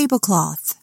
tablecloth.